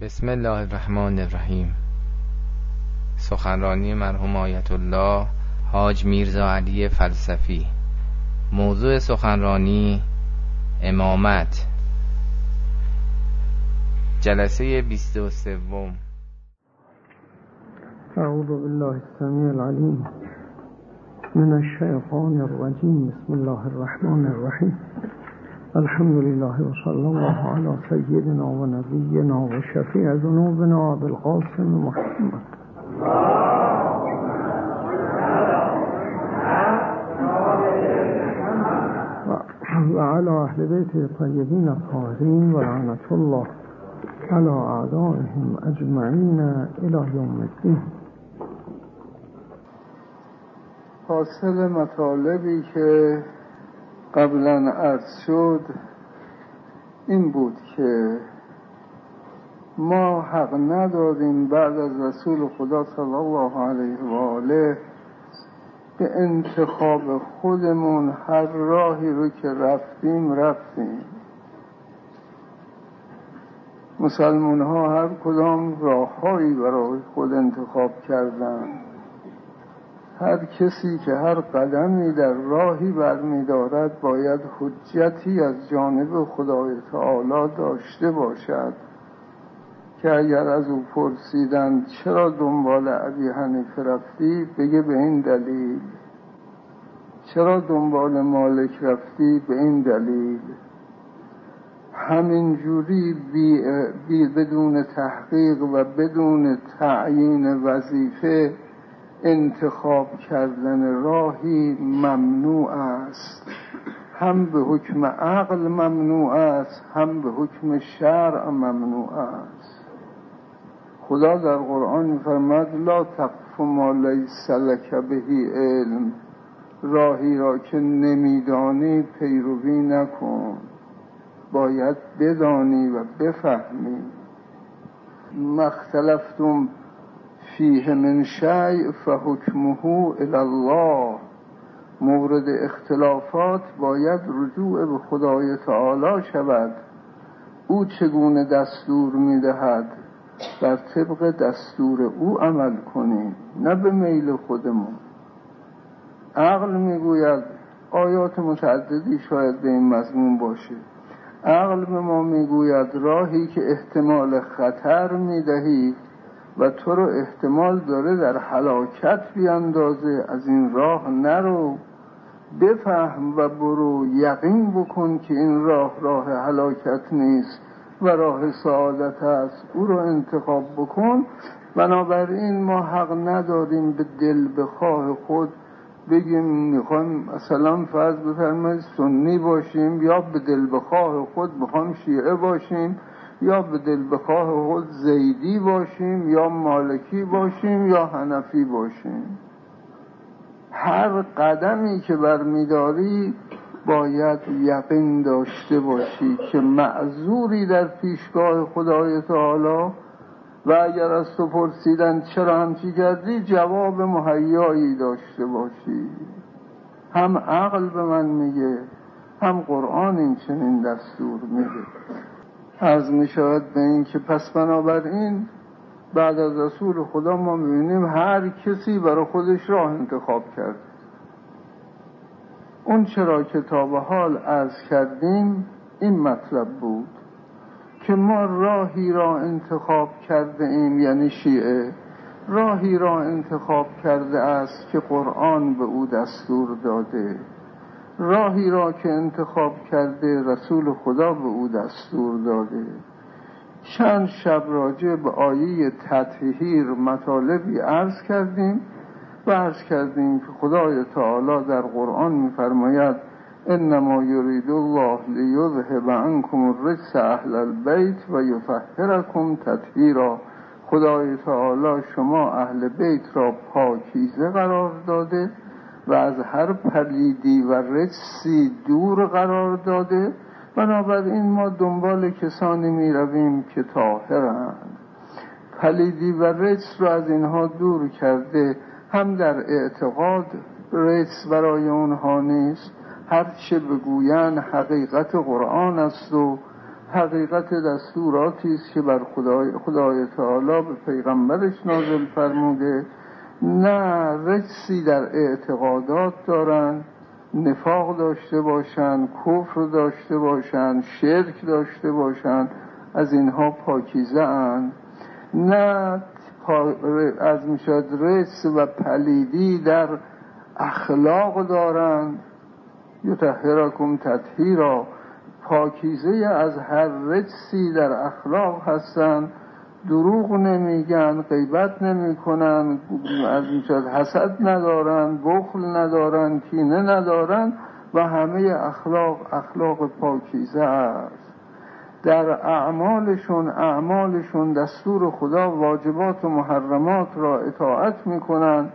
بسم الله الرحمن الرحیم. سخنرانی مرحوم آیت الله حاج میرزا علی فلسفی. موضوع سخنرانی امامت. جلسه بیست و سوم. اعوذ بالله السمیع العلیم. من الشیطان الرجیم. بسم الله الرحمن الرحیم. الحمد لله وصلى الله على سيدنا ونبينا وشفيع ذنوبنا بالقاسم محمد. وعلى أهل بيته الطيبين الطاهرين ولعنة الله على أعدائهم أجمعين إلى يوم الدين. حاصل مطالبی که قبلا عرض شد این بود که ما حق ندادیم بعد از رسول خدا صلی الله علیه و آله به انتخاب خودمون هر راهی رو که رفتیم رفتیم. مسلمان ها هر کدام راههایی برای خود انتخاب کردند. هر کسی که هر قدمی در راهی برمیدارد باید حجتی از جانب خدای تعالی داشته باشد. که اگر از او پرسیدند چرا دنبال ابی حنیفه رفتی بگه به این دلیل. چرا دنبال مالک رفتی؟ به این دلیل. همین جوری بی, بی بدون تحقیق و بدون تعیین وظیفه انتخاب کردن راهی ممنوع است. هم به حکم عقل ممنوع است هم به حکم شرع ممنوع است. خدا در قرآن میفرماد لا تقف ما لیس لک بهی علم. راهی را که نمیدانی پیروی نکن. باید بدانی و بفهمی. مختلفتم فیه من شیء فحکمه الله مورد اختلافات باید رجوع به خدای تعالی شود. او چگونه دستور می‌دهد؟ بر طبق دستور او عمل کنیم نه به میل خودمون. عقل می‌گوید آیات متعددی شاید به این مضمون باشه. عقل به ما می‌گوید راهی که احتمال خطر می‌دهی و تو رو احتمال داره در حلاکت بیاندازه از این راه نرو بفهم و برو یقین بکن که این راه راه حلاکت نیست و راه سعادت است. او رو انتخاب بکن. بنابراین ما حق نداریم به دل بخواه خود بگیم می‌خوایم مثلا فرض بفرمایید سنی باشیم یا به دل بخواه خود بخوام شیعه باشیم. یا به دل بخواه خود زیدی باشیم یا مالکی باشیم یا هنفی باشیم. هر قدمی که برمیداری باید یقین داشته باشی که معذوری در پیشگاه خدای تعالی. و اگر از تو پرسیدن چرا همچی کردی جواب مهیایی داشته باشی. هم عقل به من میگه هم قرآن این چنین دستور میده. از می شود به این که پس بنابراین بعد از رسول خدا ما می‌بینیم هر کسی برای خودش راه انتخاب کرد. اون چرا که تا به حال از کردیم این مطلب بود که ما راهی را انتخاب کرده ایم یعنی شیعه راهی را انتخاب کرده است که قرآن به او دستور داده. راهی را که انتخاب کرده رسول خدا به او دستور داده. چند شب راجع به آیه تطهیر مطالبی عرض کردیم و عرض کردیم که خدای تعالی در قرآن میفرماید انما یرید الله لیذهب عنکم الرجس اهل البیت و یطهرکم تطهیرا. خدای تعالی شما اهل بیت را پاکیزه قرار داده و از هر پلیدی و رجسی دور قرار داده بنابراین ما دنبال کسانی می رویم که طاهرند. پلیدی و رجس رو از اینها دور کرده هم در اعتقاد رجس برای اونها نیست هر چه بگوین حقیقت قرآن است و حقیقت دستوراتی است که بر خدای, خدای تعالی به پیغمبرش نازل فرموده. نه رجسی در اعتقادات دارند نفاق داشته باشند کفر داشته باشند شرک داشته باشند از اینها پاکیزه اند نه از می‌شد رجس و پلیدی در اخلاق دارند یطهرکم تطهیرا. پاکیزه از هر رجسی در اخلاق هستند دروغ نمیگن غیبت نمی‌کنن از می‌شد حسد ندارن بخل ندارن کینه ندارن و همه اخلاق اخلاق پاکیزه است. در اعمالشون اعمالشون دستور خدا واجبات و محرمات را اطاعت می‌کنن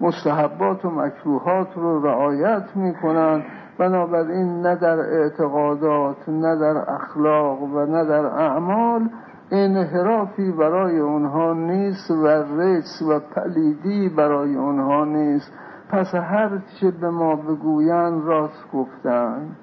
مستحبات و مکروهات رو رعایت می‌کنن. بنابراین نه در اعتقادات نه در اخلاق و نه در اعمال انحرافی برای اونها نیست و رجس و پلیدی برای اونها نیست. پس هر چه به ما بگویند راست گفتن.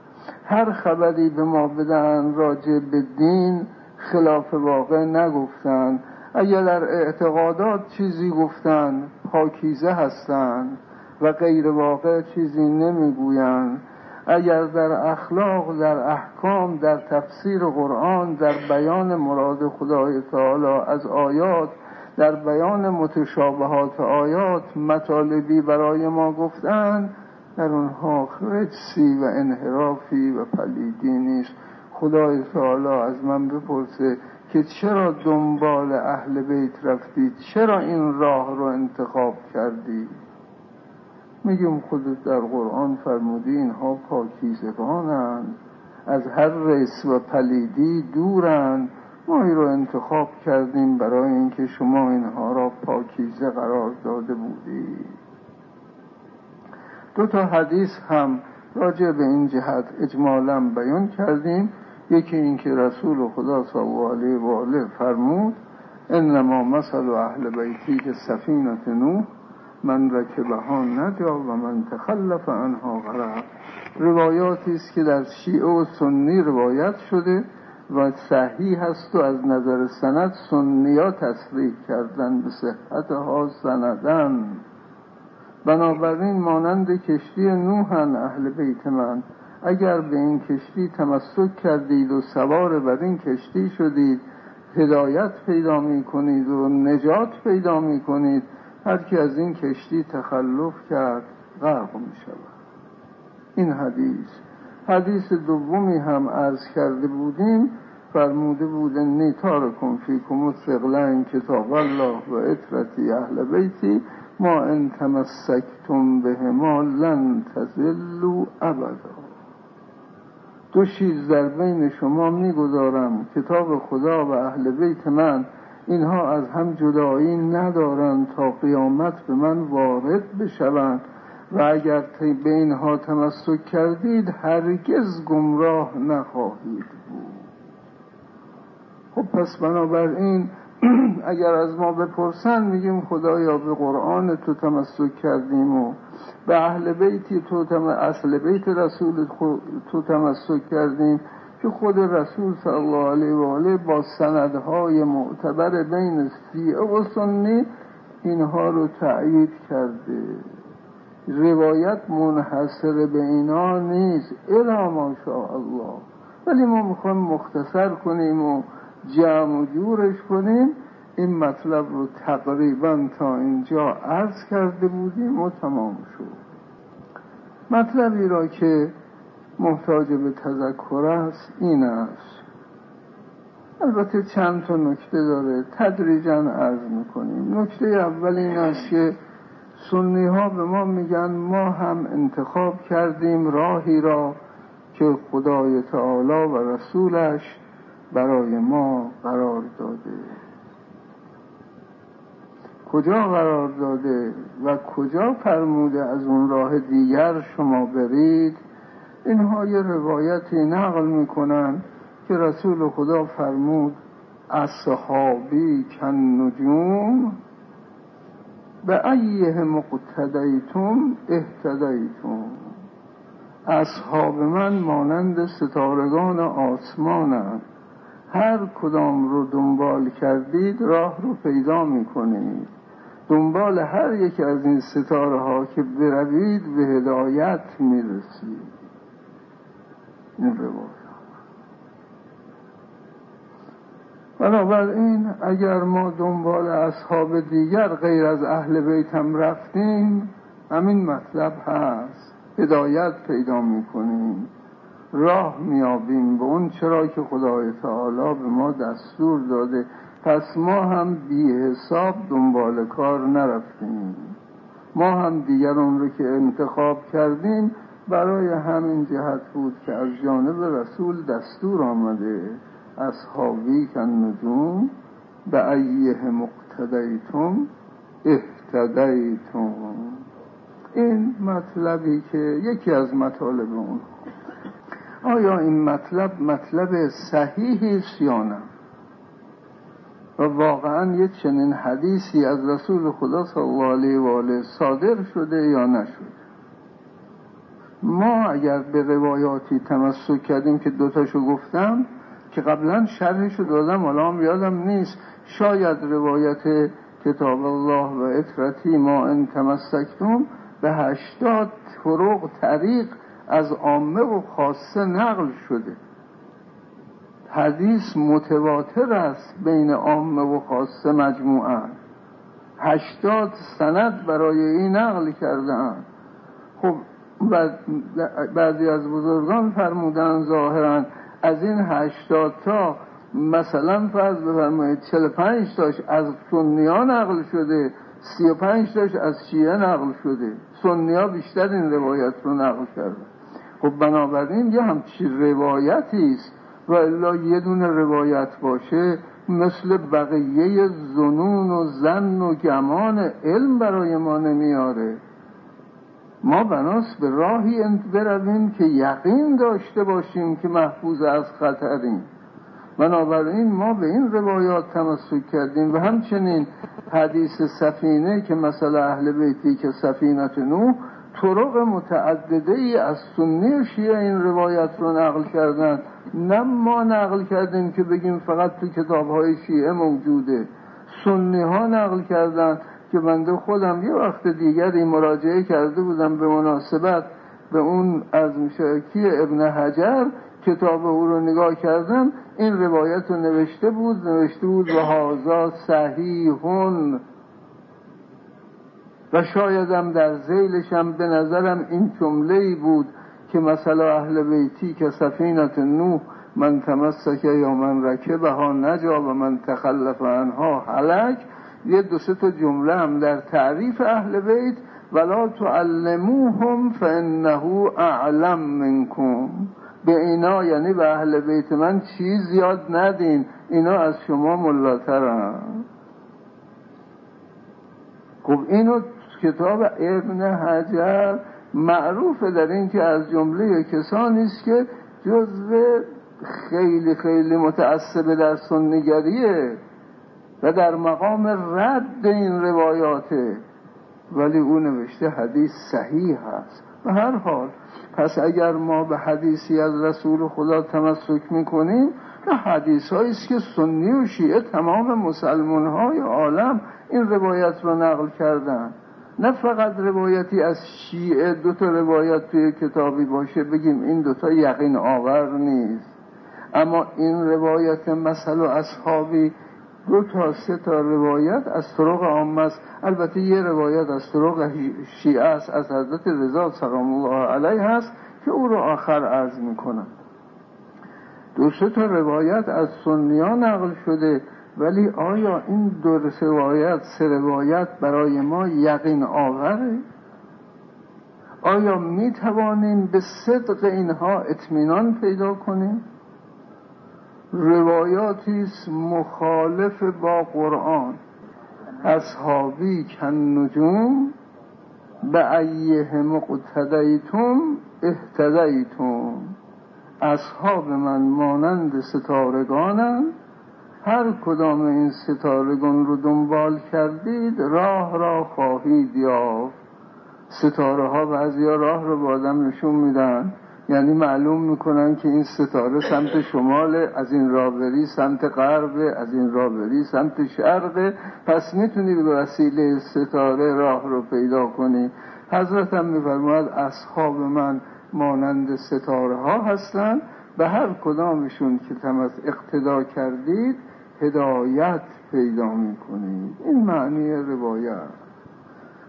هر خبری به ما بدن راجع به دین خلاف واقع نگفتن. اگر در اعتقادات چیزی گفتن پاکیزه هستند و غیر واقع چیزی نمی‌گویند. اگر در اخلاق در احکام در تفسیر قرآن در بیان مراد خدای تعالی از آیات در بیان متشابهات آیات مطالبی برای ما گفتند در اونها رجسی و انحرافی و پلیدی نیست. خدای تعالی از من بپرسه که چرا دنبال اهل بیت رفتید چرا این راه رو انتخاب کردید میگیم خودت در قرآن فرمودی اینها پاکیزگانند. از هر رس و پلیدی دورند. ما این رو انتخاب کردیم برای اینکه شما اینها را پاکیزه قرار داده بودید دو تا حدیث هم راجع به این جهت اجمالا بیان کردیم. یکی اینکه رسول خدا صلی الله علیه و آله فرمود انما مثل اهل بیتی که سفینت نوح. من رکبها نجا و من تخلف عنها غرق روایاتی است که در شیعه و سنی روایت شده و صحیح هست و از نظر سند سنیا تصریح کردن به صحتها سندن. بنابراین مانند کشتی نوحن اهل بیت من اگر به این کشتی تمسک کردید و سوار بر این کشتی شدید هدایت پیدا می کنید و نجات پیدا می کنید هر کی از این کشتی تخلف کرد غرق می شود این حدیث. حدیث دومی هم عرض کرده بودیم فرموده بود نیتار کن فیکم سقلن کتاب الله و اطرتی اهل بیتی ما ان تمسکتم به ما لن تزلو ابدا. دو چیز در بین شما می‌گذارم. کتاب خدا و اهل بیت من اینها از هم جدایی ندارند تا قیامت به من وارد بشوند. و اگر به اینها تمسک کردید هرگز گمراه نخواهید بود. خب پس بنابراین اگر از ما بپرسن میگیم خدایا به قرآن تو تمسک کردیم و به اهل بیتی تو تم... اصل بیت رسول تو تمسک کردیم. که خود رسول صلی الله علیه و آله با سندهای معتبر بین سیعه و سنی اینها رو تأیید کرده. روایت منحصر به اینا نیست الا ماشاء الله ولی ما می‌خوایم مختصر کنیم و جمع و جورش کنیم. این مطلب رو تقریبا تا اینجا عرض کرده بودیم و تمام شد. مطلبی را که محتاج به تذکر است این است. البته چند تا نکته داره. تدریجا عرض می‌کنیم. نکته اول این است که سنی ها به ما میگن ما هم انتخاب کردیم راهی را که خدای تعالی و رسولش برای ما قرار داده. کجا قرار داده و کجا فرموده از اون راه دیگر شما برید؟ اینها یه روایتی نقل می‌کنن که رسول خدا فرمود اصحابی کن نجوم به ایه مقتدیتم اهتدیتم. اصحاب من مانند ستارگان آسمانند. هر کدام رو دنبال کردید راه رو پیدا می‌کنید. دنبال هر یک از این ستاره ها که بروید به هدایت می‌رسید. روایت بنابراین اگر ما دنبال اصحاب دیگر غیر از اهل بیت هم رفتیم همین مطلب هست. هدایت پیدا می‌کنیم. راه میابیم به اون چرا که خدای تعالی به ما دستور داده. پس ما هم بی حساب دنبال کار نرفتیم. ما هم دیگران رو که انتخاب کردیم برای همین جهت بود که از جانب رسول دستور آمده اصحابی کن نجوم به ایه مقتدیتم اهتدیتم. این مطلبی که یکی از مطالب اون. آیا این مطلب مطلب صحیحی است یا نه؟ و واقعا یک چنین حدیثی از رسول خدا صلی الله علیه و آله صادر شده یا نشده؟ ما اگر به روایاتی تمسک کردیم که دوتاشو گفتم که قبلا شرحشو دادم حالا هم یادم نیست. شاید روایت کتاب الله و اطرتی ما ان تمسکتم به هشتاد طرق طریق از عامه و خاصه نقل شده. حدیث متواتر است بین عامه و خاصه مجموعه هشتاد سند برای این نقل کردن خب بعضی از بزرگان فرمودن ظاهرا از این هشتاد تا مثلا فرض بفرمایید چل پنج تاش از سنیا نقل شده سی و پنج تاش از شیعه نقل شده. سنیا بیشتر این روایت رو نقل کرده خب بنابراین یه همچی روایتی است و الا یه دونه روایت باشه مثل بقیه زنون و زن و گمان علم برای ما نمیاره. ما بناس به راهی برویم که یقین داشته باشیم که محفوظ از خطریم. بنابراین ما به این روایات تمسک کردیم و همچنین حدیث سفینه که مثلا اهل بیتی که سفینت نو طرق متعدده ای از سنی و شیعه این روایت رو نقل کردن. نه ما نقل کردیم که بگیم فقط تو کتاب های شیعه موجوده. سنی ها نقل کردن. که بنده خودم یه وقت دیگری مراجعه کرده بودم به مناسبت به اون از مشاکی ابن حجر کتاب او رو نگاه کردم این روایت رو نوشته بود نوشته بود و هازا صحیحون. و شایدم در زیلشم به نظرم این جمله بود که مثلا اهل بیتی که سفینت نوح من تمسک یا من رکبه ها نجا و من تخلف عنها حلک یه دو سه تا جمله هم در تعریف اهل بیت ولا تعلموهم فانه اعلم منکم. به اینا یعنی به اهل بیت من چیز یاد ندین اینا از شما ملاترن. خب اینو کتاب ابن حجر معروفه در این که از جمله کسانی است که جزو خیلی خیلی متعصب در سنگریه. و در مقام رد این روایاته ولی او نوشته حدیث صحیح هست. به هر حال پس اگر ما به حدیثی از رسول خدا تمسک می‌کنیم نه حدیث است که سنی و شیعه تمام مسلمان های عالم این روایت رو نقل کردن نه فقط روایتی از شیعه دو تا روایت توی کتابی باشه بگیم این دوتا یقین آور نیست. اما این روایت مثل و اصحابی دو تا سه تا روایت از طرق عام است. البته یه روایت از طرق شیعه است از حضرت رضا سلام الله علیه هست که او رو آخر عرض می‌کنم. دو سه تا روایت از سنیا نقل شده ولی آیا این دو روایت سه روایت برای ما یقین آوره؟ آیا می توانیم به صدق اینها اطمینان پیدا کنیم؟ روایاتی مخالف با قرآن. اصحابی کن نجوم به ایه مقتدیتم اهتدیتم. اصحاب من مانند ستارگانم. هر کدام این ستارگان رو دنبال کردید راه را خواهید یافت. ستاره ها بعضی راه رو با آدم نشون میدن. یعنی معلوم می‌کنن که این ستاره سمت شمال از این رابری سمت غرب از این رابری سمت شرق. پس می‌تونی به وسیله ستاره راه رو پیدا کنی. حضرت هم میفرماید اصحاب من مانند ستاره ها هستند. به هر کدامشون که تم از اقتدا کردید هدایت پیدا می‌کنید. این معنی روایت.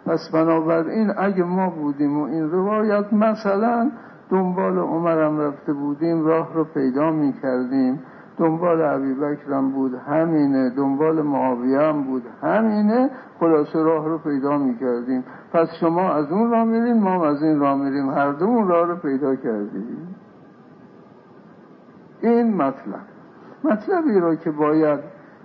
پس بنابراین اگه ما بودیم و این روایت مثلا دنبال عمرم رفته بودیم راه رو پیدا می کردیم دنبال عبی بکرم بود همینه. دنبال معاویه هم بود همینه. خلاصه راه رو پیدا می کردیم پس شما از اون راه میریم ما از این راه میریم. هر دو راه رو پیدا کردیم. این مطلب. مطلبی را که باید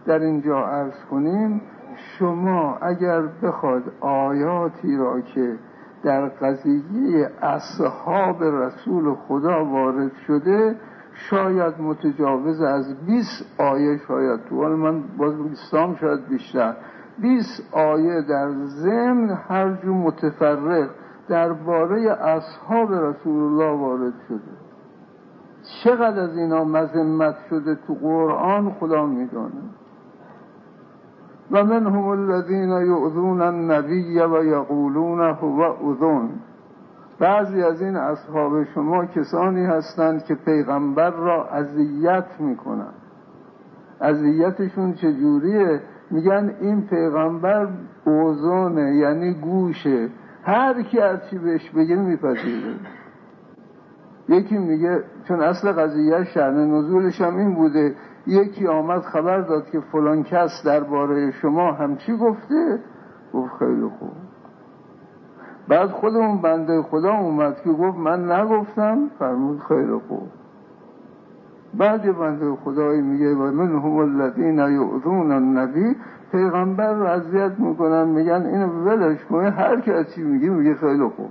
در اینجا عرض کنیم شما اگر بخواد آیاتی را که در قضیه اصحاب رسول خدا وارد شده شاید متجاوز از 20 آیه شاید تو من باز بیستام شاید بیشتر. 20 آیه در ضمن هر جو متفرق درباره اصحاب رسول الله وارد شده. چقدر از اینا مذمت شده تو قرآن خدا میدانه؟ و من هم الذین یعذون النبی و هو اذون بعضی از این اصحاب شما کسانی هستند که پیغمبر را اذیت می‌کنند. اذیتشون چجوریه؟ میگن این پیغمبر اوزونه یعنی گوشه. هر کی هرچی بهش بگه میپذیره. یکی میگه چون اصل قضیه شرن نزولش هم این بوده یکی آمد خبر داد که فلان کس درباره شما همچی گفته. گفت خیلی خوب. بعد خودمون بنده خدا اومد که گفت من نگفتم فرمود خیلی خوب. بعد بنده خدایی میگه و من هم الذین یعذون النبی. پیغمبر رو اذیت می‌کنن میگن اینو ولش کنه هر کسی میگه میگه خیلی خوب.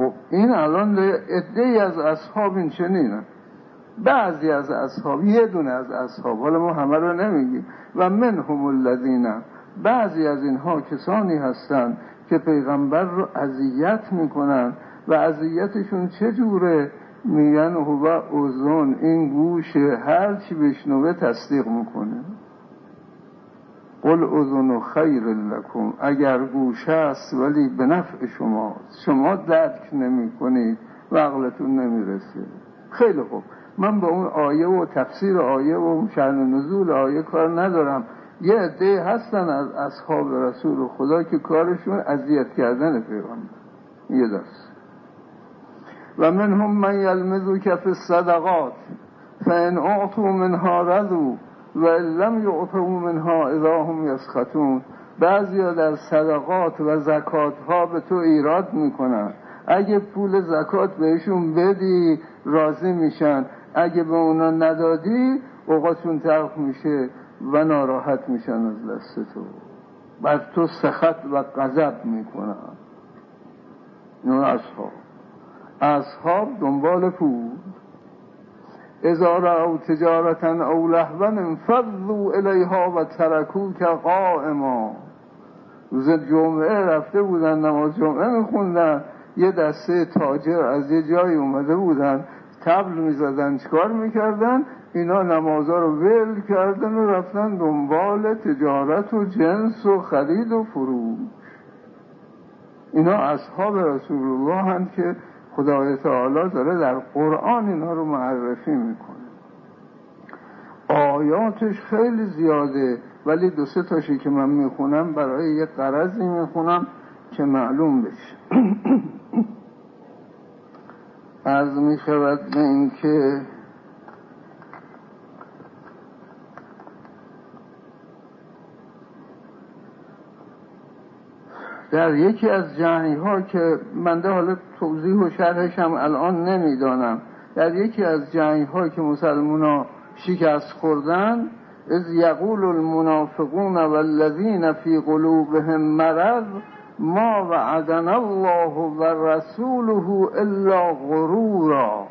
خب این الان عده از اصحاب این چنینه. بعضی از اصحاب یه دونه از اصحاب حالا ما همه رو نمیگیم. و من هم الذین بعضی از اینها کسانی هستند که پیغمبر رو اذیت می‌کنن و اذیتشون چه جوره؟ میگن هو اوزون این گوش هر چی بشنوه تصدیق می‌کنه. قل اذن خیر لکم. اگر گوش است ولی به نفع شما. شما درک نمی کنید و عقلتون نمی‌رسه خیلی خوب. من با اون آیه و تفسیر آیه و شأن نزول آیه کار ندارم. یه عده هستن از اصحاب رسول خدا که کارشون اذیت کردن پیغمبر. یه دست و من هم من یلمزو کف صدقات فان اعطوا منها رضو. و لم یعطوا منها اذا هم یسخطون. بعضیا در صدقات و زکات ها به تو ایراد می‌کنن. اگه پول زکات بهشون بدی راضی میشن. اگه به اونا ندادی اوقاتشون تلخ میشه و ناراحت میشن از دست تو. بر تو سخت و غضب می‌کنن. اینو اصحاب. اصحاب دنبال پول. اذا او تجارتا او لهوا انفضوا الیها و ترکو که قائما. روز جمعه رفته بودن نماز جمعه میخوندن. یه دسته تاجر از یه جایی اومده بودن تبل می‌زدن چکار می‌کردن؟ اینا نمازها رو ول کردن و رفتن دنبال تجارت و جنس و خرید و فروش. اینا اصحاب رسول الله هم که خدای تعالی داره در قرآن اینا رو معرفی می‌کنه. آیاتش خیلی زیاده ولی دو سه تاشی که من می‌خونم برای یه قرضی می‌خونم که معلوم بشه. از می‌شود به اینکه در یکی از جنگ ها که منده حالا توضیح و شرحش هم الان نمی‌دانم در یکی از جنگ ها که مسلمان ها شکست خوردن از یقول المنافقون والذین فی قلوبهم مرض ما وعدنا الله و رسوله الا غرورا.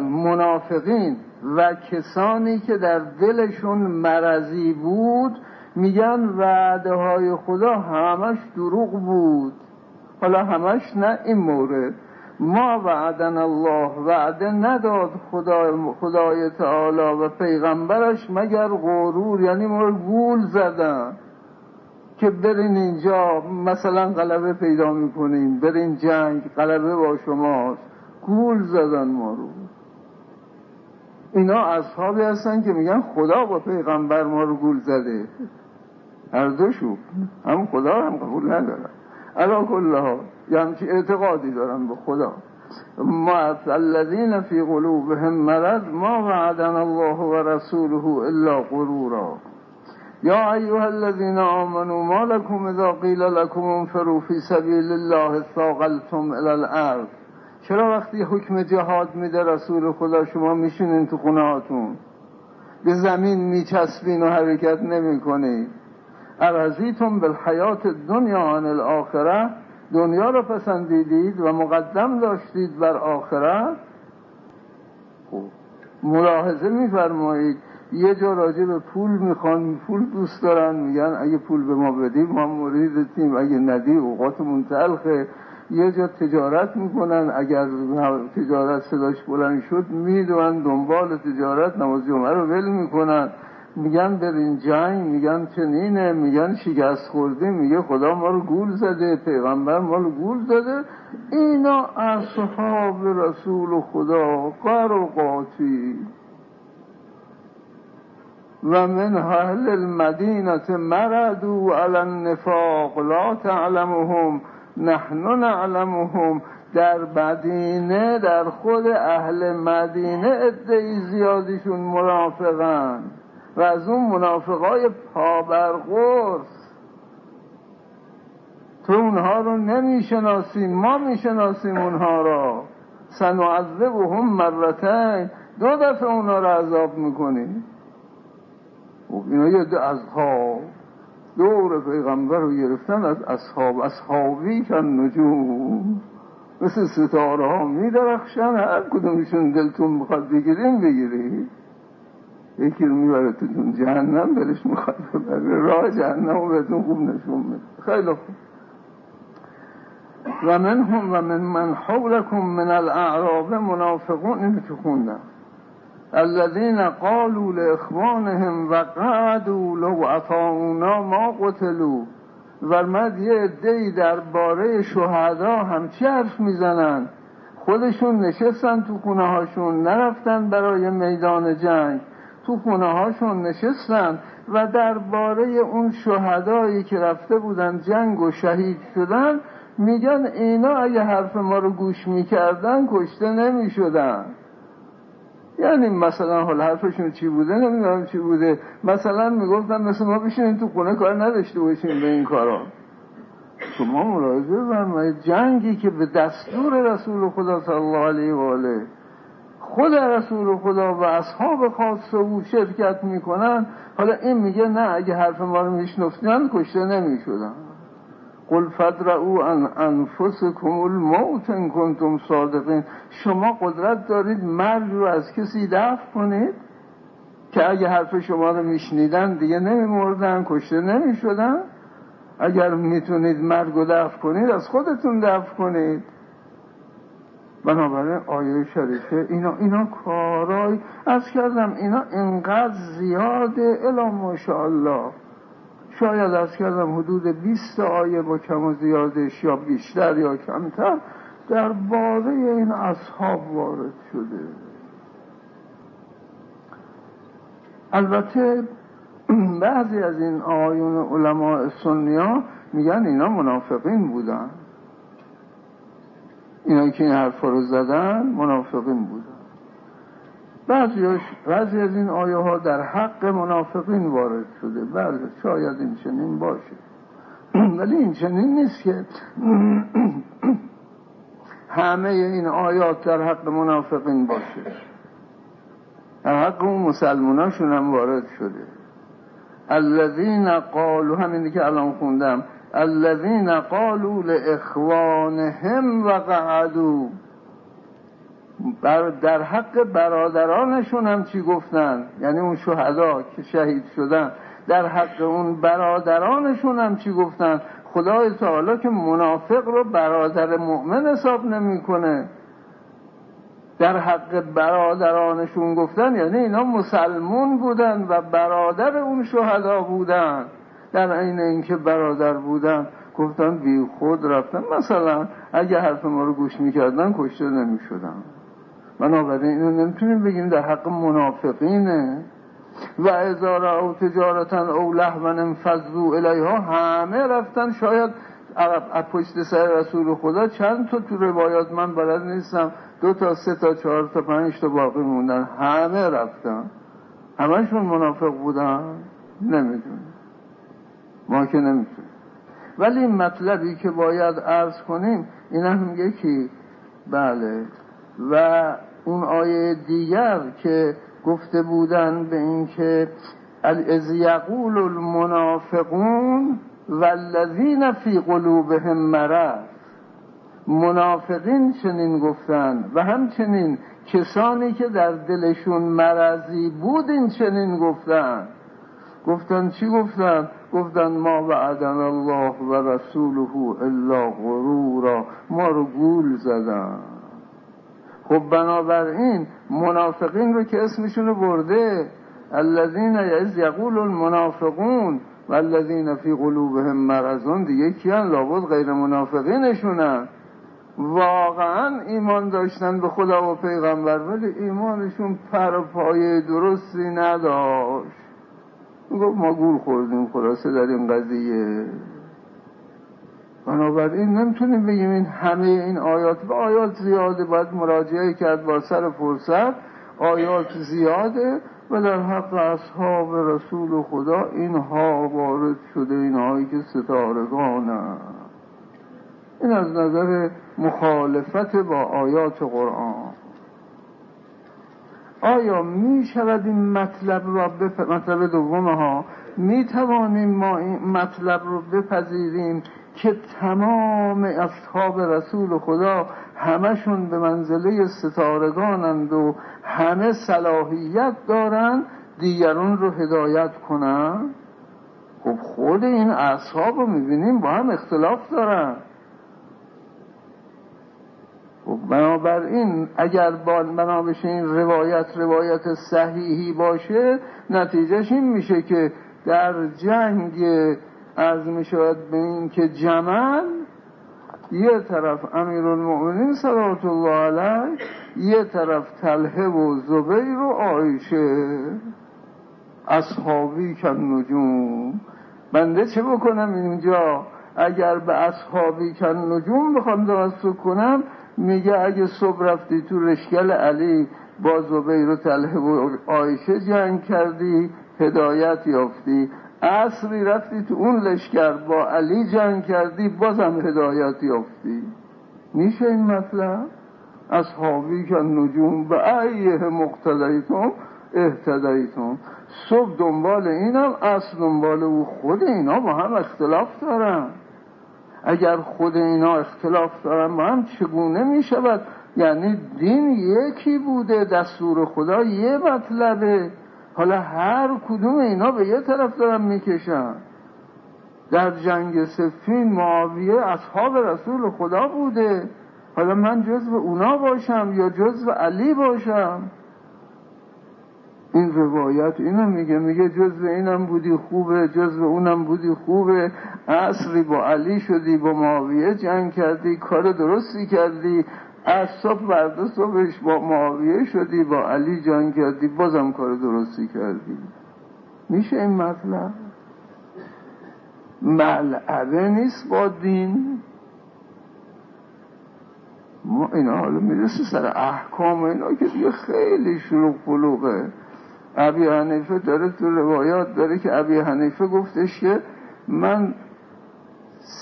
منافقین و کسانی که در دلشون مرضی بود میگن وعده های خدا همش دروغ بود. حالا همش نه این مورد. ما وعدن الله وعده نداد خدا خدای تعالی و پیغمبرش مگر غرور یعنی ما گول زدن که برین اینجا مثلا غلبه پیدا می‌کنیم برین جنگ غلبه با شماست. گول زدن ما رو. اینا اصحابی هستن که میگن خدا با پیغمبر ما رو گول زده. هر دوشو هم خدا هم قبول ندارن علا کلها یه همچی اعتقادی دارن به خدا. ما الذین فی قلوبهم مرض ما وعدنا الله و رسوله الا غرورا. یا ایها الذین آمنوا ما لكم اذا قیل لكم انفروا فی سبیل الله ثاقلتم الى الارض. چرا وقتی حکم جهاد میده رسول خدا شما میشینین تو خونه هاتون به زمین میچسبین و حرکت نمی‌کنید ارزیتم بالحیات دنیا عن الاخره. دنیا رو پسندیدید و مقدم داشتید بر آخرت خب ملاحظه میفرمایید. یه جا راجع به پول می‌خوان پول دوست دارن میگن اگه پول به ما بدی ما مریدتیم اگه ندی اوقاتمون تلخه. یه جا تجارت می‌کنن. اگر تجارت صداش بلند شد می‌دونن دنبال تجارت. نماز جمعه رو ول می‌کنن. میگن برین جنگ میگن چنینه میگن شکست خورده میگه خدا ما رو گول زده پیغمبر ما رو گول زده. اینا اصحاب رسول خدا قر و قاطی. و من اهل المدینه مردو علی النفاق لا تعلمهم نحن نعلمهم. در مدینه در خود اهل مدینه ادهی زیادیشون منافقن و از اون منافقای پابرغرس تو اونها رو نمی‌شناسیم ما می‌شناسیم اونها را سنعذب و هم مرتین. دو دفعه اونها رو عذاب می‌کنیم. اینا یه ده اصحاب. دور پیغمبر رو گرفتن از اصحاب. اصحابی کن نجوم. مثل ستاره ها می درخشن هر کدومشون دلتون بخواد بگیریم بگیرید. یکی رو می‌بره تو جهنم دلش می‌خواد ببره. راه جهنم رو بهتون خوب نشون میده. خیلی خوب. و من هم و من من حولکم من الاعراب منافقون اینو که خوندم. الذين قالوا لاخوانهم وقعدوا لو اطاعونا ما قتلوا. ورمد یه عدهای درباره شهدا هم چی حرف می‌زنن. خودشون نشستن تو خونه هاشون نرفتن برای میدان جنگ. تو خونه هاشون نشستن و درباره اون شهدایی که رفته بودن جنگ و شهید شدن میگن اینا اگه حرف ما رو گوش می‌کردن کشته نمی‌شدن. یعنی مثلا حال حرفشون چی بوده؟ نمی‌دونم چی بوده. مثلا می‌گفتن مثل ما بشینیم تو خونه کار نداشته باشیم به این کارا. شما ملاحظه فرمایید. جنگی که به دستور رسول خدا صلی الله علیه و آله خود رسول خدا و اصحاب خاص او شرکت می‌کنن. حالا این میگه نه اگه حرف ما رو میشنفتن کشته نمی‌شدن. قل فدرعو ان انفسکم الموت ان کنتم صادقین. شما قدرت دارید مرگ رو از کسی دفع کنید که اگه حرف شما رو میشنیدن دیگه نمیمردن کشته نمی‌شدن. اگر می‌تونید مرگ رو دفع کنید از خودتون دفع کنید. بنابراین آیه شریفه اینا اینا کارای از کردم اینا انقدر زیاده الا ماشاءالله. شاید از کردم حدود 20 آیه با کم و زیادش یا بیشتر یا کمتر در باره این اصحاب وارد شده. البته بعضی از این آیون علماء سنیا میگن اینا منافقین بودن. اینا که این حرف رو زدن منافقین بودن. بعضی, بعضی از این آیه ها در حق منافقین وارد شده. بله شاید این چنین باشه. ولی این چنین نیست که همه این آیات در حق منافقین باشه. در حق اون مسلماناشون هم وارد شده. الذین قالوا همینی که الان خوندم. الذين قالوا لاخوانهم وقعدوا. بر در حق برادرانشون هم چی گفتن؟ یعنی اون شهدا که شهید شدن. در حق اون برادرانشون هم چی گفتن؟ خدای تعالی که منافق رو برادر مؤمن حساب نمی‌کنه. در حق برادرانشون گفتن یعنی اینا مسلمون بودن و برادر اون شهدا بودن. در عین اینکه برادر بودن گفتن بی خود رفتن. مثلا اگه حرف ما رو گوش می‌کردن کشته نمی‌شدن. بنابراین اینو نمی‌تونیم بگیم در حق منافقینه. و ازار او تجارتا او لحون انفضو الیها همه رفتن. شاید پشت سر رسول خدا چند تا تو روایات من بلد نیستم. دو تا سه تا چهار تا پنج تا باقی موندن. همه رفتن. همشون منافق بودن؟ نمی‌دونم. ما که نمی‌تونیم. ولی مطلبی که باید عرض کنیم این هم یکی بله. و اون آیه دیگر که گفته بودن به اینکه از یقول المنافقون والذین فی قلوبهم مرض. منافقین چنین گفتن و همچنین کسانی که در دلشون مرضی بود این چنین گفتن. گفتن چی گفتن؟ گفتن ما وعدن الله و رسوله الا غرورا ما رو گول زدن. خب بنابراین منافقین رو که اسمشون برده الذین یز یقول المنافقون والذین فی قلوبهم مرضون دیگه کیان؟ لابد غیر منافقینشونن. واقعا ایمان داشتن به خدا و پیغمبر ولی ایمانشون پر پایه درستی نداشت. گفت ما گول خوردیم خلاصه در این قضیه. بنابراین نمی‌تونیم بگیم این همه این آیات و آیات زیاده باید مراجعه کرد با سر فرصت. آیات زیاده و در حق اصحاب رسول خدا اینها وارد شده اینهایی که ستارگانه. این از نظر مخالفت با آیات قرآن. آیا می شود این مطلب را بپ... مطلب دوم ها؟ می توانیم ما این مطلب رو بپذیریم که تمام اصحاب رسول خدا همشون به منزله ستارگانند و همه صلاحیت دارند دیگران رو هدایت کنند؟ خب خود این اصحاب رو می‌بینیم با هم اختلاف دارن. خب بنابراین اگر بنا بشه این روایت روایت صحیحی باشه نتیجهش این میشه که در جنگ از می‌شود به این که جمل یه طرف امیر المؤمنین صلوات الله علیه یه طرف تله و زبیر و آیشه اصحابی کن نجوم بنده چه بکنم اینجا؟ اگر به اصحابی کن نجوم بخوام درست کنم میگه اگه صبح رفتی تو رشکل علی با زبیر و تله و آیشه جنگ کردی هدایت یافتی. اصری رفتی تو اون لشکر با علی جنگ کردی بازم هدایت یافتی. میشه این مطلب؟ اصحابی که نجوم به ایه مقتدیتون اهتدیتون صبح دنبال اینم اصل دنبال او. خود اینا با هم اختلاف دارن. اگر خود اینا اختلاف دارن با هم چگونه می شود یعنی دین یکی بوده دستور خدا یه مطلبه. حالا هر کدوم اینا به یه طرف دارن می‌کشن. در جنگ سفین معاویه اصحاب رسول خدا بوده. حالا من جزو اونا باشم یا جزو علی باشم؟ این روایت اینو میگه میگه جزو اینم بودی خوبه جزو اونم بودی خوبه. عصری با علی شدی با معاویه جنگ کردی کار درستی کردی. از صبح برده صبحش با معاویه شدی با علی جنگ کردی بازم کار درستی کردی. میشه این مطلب؟ ملعبه نیست با دین. ما اینا حالا می‌رسه سر احکام اینا که دیگه خیلی شروع پلوغه ابی حنیفه داره تو روایات داره که ابی حنیفه گفتش که من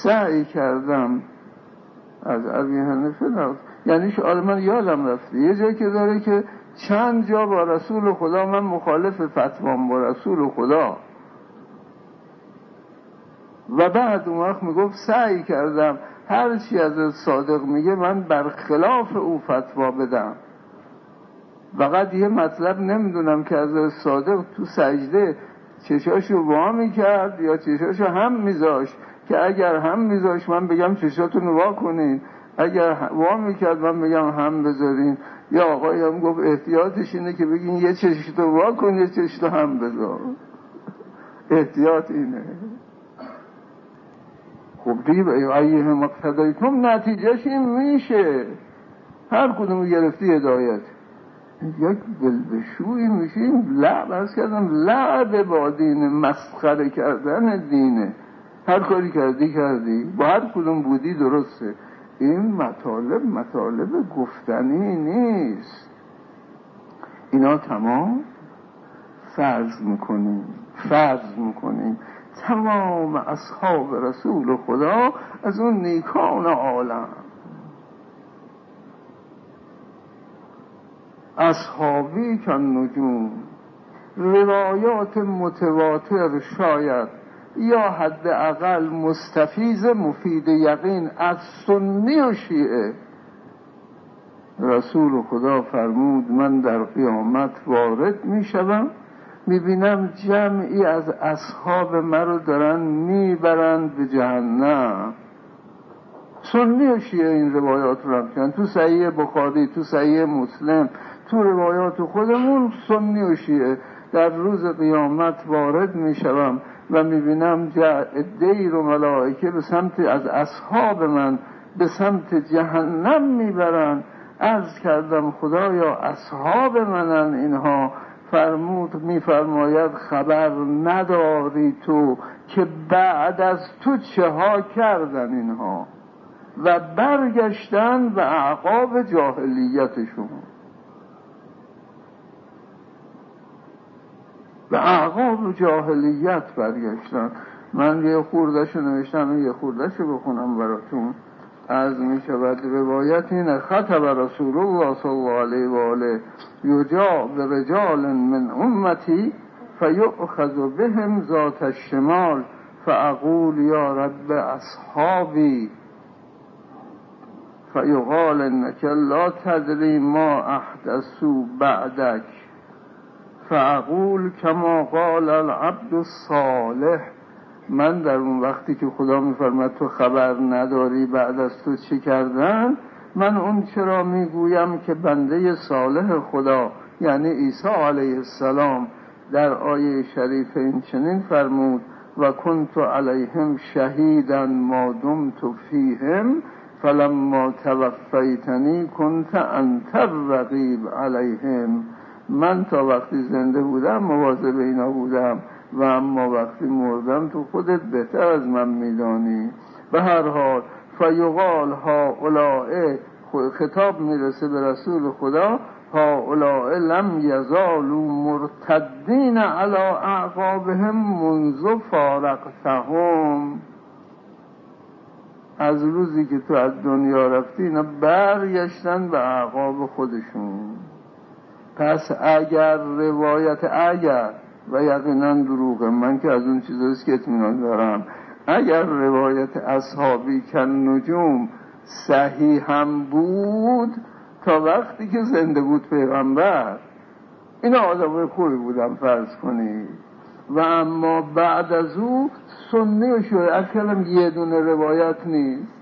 سعی کردم از ابی حنیفه نفت یعنی آره من یادم رفته. یه جایی که داره که چند جا با رسول خدا من مخالف فتوام با رسول خدا. و بعد اون وقت می‌گفت سعی کردم. هر چی از صادق میگه من برخلاف او فتوا بدم. فقط یه مطلب نمی‌دونم که از صادق تو سجده چشاشو وا می‌کرد یا چشاشو هم میذاشت که اگر هم میذاشت من بگم چشاتون وا کنین. اگر وا می‌کرد من بگم هم بذارین. یا آقای هم گفت احتیاطش اینه که بگین یه چشتو وا کن یه چشتو هم بذار. احتیاط اینه. خب دیگه ایه مقتدایتم نتیجهش این میشه. هر کدوم گرفتی هدایت. یک بلبشوی میشیم لعب از کردم لعب با دین مسخره کردن دینه. هر کاری کردی کردی. با هر کدوم بودی درسته. این مطالب مطالب گفتنی نیست. اینا تمام فرض می‌کنیم فرض می‌کنیم. تمام اصحاب رسول خدا از اون نیکان عالم. اصحابی که نجوم روایات متواتر شاید یا حداقل مستفیز مفید یقین از سنی و شیعه. رسول خدا فرمود من در قیامت وارد می شوم می‌بینم جمعی از اصحاب مرا دارن می‌برند به جهنم. سنی و شیعه این روایات رو هم تو صحیح بخاری تو صحیح مسلم تو روایات خودمون سنی و شیعه. در روز قیامت وارد می‌شوم و می‌بینم ادهی رو ملائکه به سمت از اصحاب من به سمت جهنم می‌برن. ارز کردم خدایا اصحاب منن اینها. فرمود میفرماید خبر نداری تو که بعد از تو چه ها کردن اینها؟ و برگشتن به اعقاب جاهلیتشون به اعقاب جاهلیت برگشتن. من یه خوردش نوشتم یه خوردش بخونم براتون. از می شود روایت این خطب رسول الله صلی الله علیه و آله یجا به رجال من امتی فیؤخذ بهم ذات الشمال فاقول یا رب اصحابی. فیقال انك لا تدری ما احدثوا بعدک. فاقول کما قال العبد الصالح. من در اون وقتی که خدا میفرمد تو خبر نداری بعد از تو چی کردن؟ من اون چرا می‌گویم که بنده صالح خدا یعنی عیسی علیه السلام در آیه شریف این چنین فرمود و کنت علیهم شهیدا ما دمت فیهم فلما توفیتنی کنت انت الرقیب علیهم. من تا وقتی زنده بودم مواظب اینا بودم و اما وقتی مردم تو خودت بهتر از من میدانی. به هر حال فیقال ها اولائه خطاب می‌رسه به رسول خدا ها اولائه لم یزالو مرتدین علا اعقابهم منذ فارقتهم. از روزی که تو از دنیا رفتی اینا برگشتن به اعقاب خودشون. پس اگر روایت اگر و یقینا دروغه من که از اون چیزاست که اطمینان دارم. اگر روایت اصحابی کن نجوم صحیح هم بود تا وقتی که زنده بود پیغمبر. این آدم خوبی بودم فرض کنید. و اما بعد از او سنی و شیعه. از کلم یه دونه روایت نیست.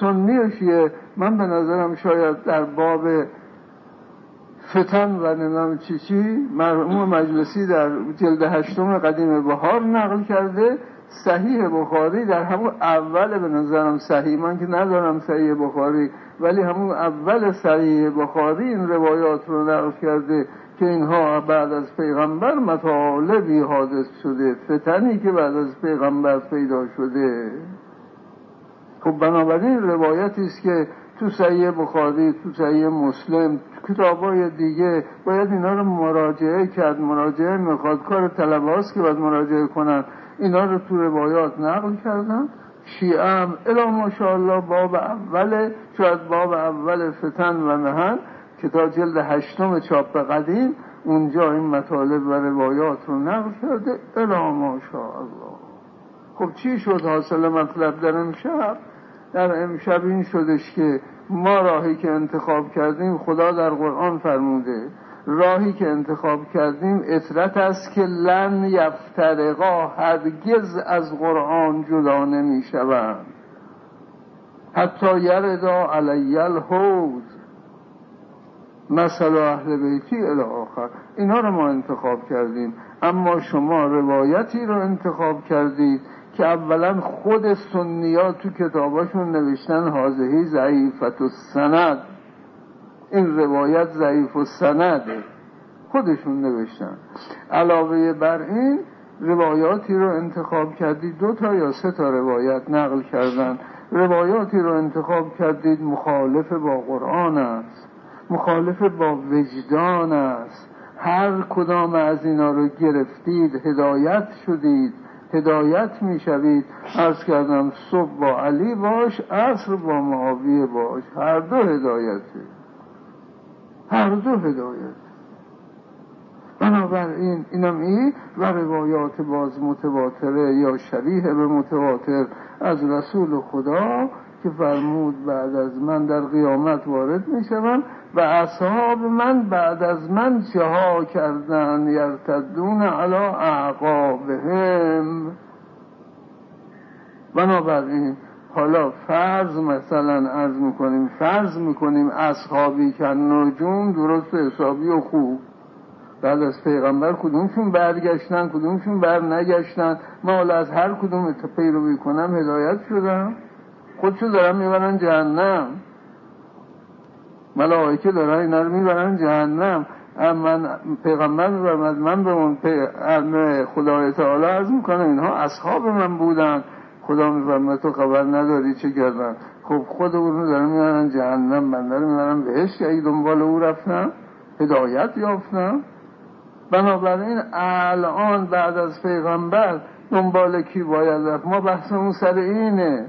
سنی و شیعه. من به نظرم شاید در باب فتن و نمیم چی چی. مرحوم مجلسی در جلد هشتم قدیم بهار نقل کرده صحیح بخاری در همون اول به نظرم صحیح. من که ندارم صحیح بخاری ولی همون اول صحیح بخاری این روایات رو نقل کرده که اینها بعد از پیغمبر مطالبی حادث شده فتنی که بعد از پیغمبر پیدا شده. خب بنابراین روایتی است که تو صحیح بخاری تو صحیح مسلم کتابای دیگه. باید اینا رو مراجعه کرد. مراجعه می‌خواد. کار طلباست که باید مراجعه کنن. اینا رو تو روایات نقل کردن. شیعه هم الا ماشاءالله باب اول شاید باب اول فتن و مهن که تا جلد هشتم چاپ قدیم اونجا این مطالب و روایات رو نقل کرده. الا ماشاءالله. خب چی شد حاصل مطلب در امشب؟ در امشب این شدش که ما راهی که انتخاب کردیم خدا در قرآن فرموده راهی که انتخاب کردیم اطرت است که لن یفترقا هرگز از قرآن جدا نمی شوند حتی یردا علی الحوز مثلا اهل بیتی الی آخر اینا رو ما انتخاب کردیم. اما شما روایتی رو انتخاب کردید. که اولا خود سنیا تو کتاباشون نوشتن حاضهی ضعیفت و سند. این روایت ضعیف و سنده. خودشون نوشتن. علاوه بر این روایاتی رو انتخاب کردید. دو تا یا سه تا روایت نقل کردن. روایاتی رو انتخاب کردید. مخالف با قرآن است. مخالف با وجدان است. هر کدام از اینا رو گرفتید هدایت شدید. هدایت می‌شوید. ارز کردم صبح با علی باش عصر با معاویه باش. هر دو هدایته هر دو هدایت. بنابراین اینم ای و روایات باز متواتره یا شبیه به متواتر از رسول خدا که فرمود بعد از من در قیامت وارد می شوم و اصحاب من بعد از من چه ها کردن یرتدون علا اعقابهم؟ بنابراین حالا فرض مثلا عرض می‌کنیم فرض می‌کنیم اصحابی که نجوم درست حسابی و خوب. بعد از پیغمبر کدومشون برگشتن کدومشون بر نگشتن ما حالا از هر کدوم پیروی کنم هدایت شدم. خودشو دارن می‌برن جهنم. ملائکه دارن اینا رو می‌برن جهنم. من پیغمبر میفرمد من به اون خدای تعالی عرض می‌کنم اینها اصحاب من بودن. خدا میفرماد تو خبر نداری چه کردن. خب خود اونو دارن می‌برن جهنم بنده رو می‌برن بهش. که دنبال او رفتم هدایت یافتم بنابراین الان بعد از پیغمبر دنبال کی باید رفت؟ ما بحثمون سر اینه.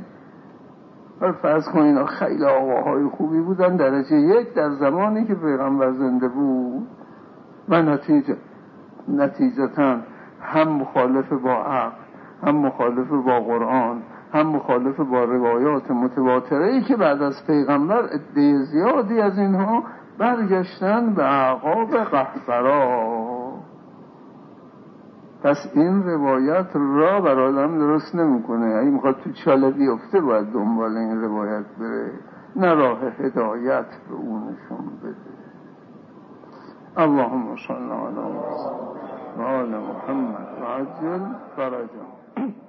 فرض کنین خیلی آقاهای خوبی بودن. درجه یک در زمانی که پیغمبر زنده بود و نتیجه نتیجتا هم مخالف با عقل هم مخالف با قرآن هم مخالف با روایات متواتره ای که بعد از پیغمبر عده زیادی از اینها برگشتن به عقاب قهفرا پس این روایت را بر آدم درست نمی‌کنه. اگه می‌خواد تو چاله بیفته باید دنبال این روایت بره. نه راه هدایت به اونشون بده. اللهم صل علی محمد و عجل فرجم